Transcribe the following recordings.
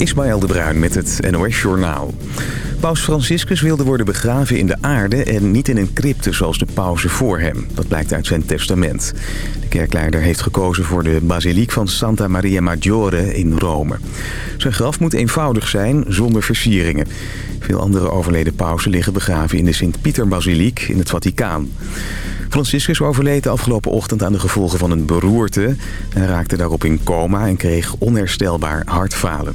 Ismaël de Bruin met het NOS Journaal. Paus Franciscus wilde worden begraven in de aarde en niet in een crypte zoals de pauze voor hem. Dat blijkt uit zijn testament. De kerkleider heeft gekozen voor de basiliek van Santa Maria Maggiore in Rome. Zijn graf moet eenvoudig zijn, zonder versieringen. Veel andere overleden pausen liggen begraven in de Sint-Pieter-basiliek in het Vaticaan. Franciscus overleed de afgelopen ochtend aan de gevolgen van een beroerte. Hij raakte daarop in coma en kreeg onherstelbaar hartfalen.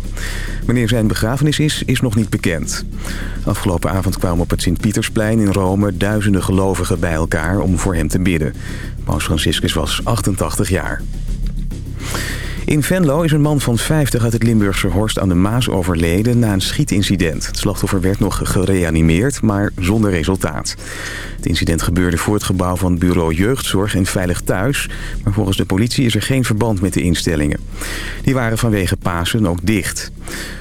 Wanneer zijn begrafenis is, is nog niet bekend. Afgelopen avond kwamen op het Sint-Pietersplein in Rome duizenden gelovigen bij elkaar om voor hem te bidden. Paus Franciscus was 88 jaar. In Venlo is een man van 50 uit het Limburgse Horst aan de Maas overleden na een schietincident. Het slachtoffer werd nog gereanimeerd, maar zonder resultaat. Het incident gebeurde voor het gebouw van bureau Jeugdzorg en Veilig Thuis. Maar volgens de politie is er geen verband met de instellingen. Die waren vanwege Pasen ook dicht.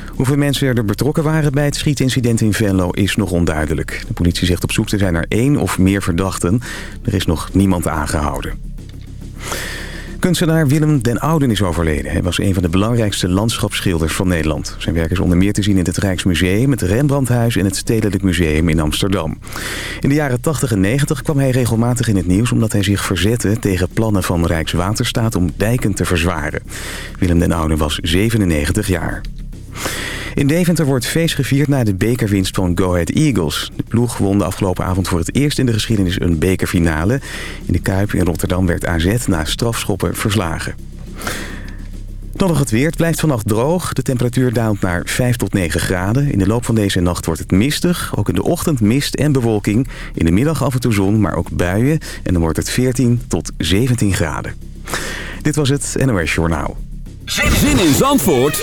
Hoeveel mensen er betrokken waren bij het schietincident in Venlo is nog onduidelijk. De politie zegt op zoek te zijn naar één of meer verdachten. Er is nog niemand aangehouden. Kunstenaar Willem den Ouden is overleden. Hij was een van de belangrijkste landschapsschilders van Nederland. Zijn werk is onder meer te zien in het Rijksmuseum, het Rembrandthuis en het Stedelijk Museum in Amsterdam. In de jaren 80 en 90 kwam hij regelmatig in het nieuws omdat hij zich verzette tegen plannen van Rijkswaterstaat om dijken te verzwaren. Willem den Ouden was 97 jaar. In Deventer wordt feest gevierd na de bekerwinst van Go Ahead Eagles. De ploeg won de afgelopen avond voor het eerst in de geschiedenis een bekerfinale. In de Kuip in Rotterdam werd AZ na strafschoppen verslagen. Dan nog het weer. Het blijft vannacht droog. De temperatuur daalt naar 5 tot 9 graden. In de loop van deze nacht wordt het mistig. Ook in de ochtend mist en bewolking. In de middag af en toe zon, maar ook buien. En dan wordt het 14 tot 17 graden. Dit was het NOS Journaal. Zin in Zandvoort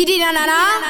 滴滴答答的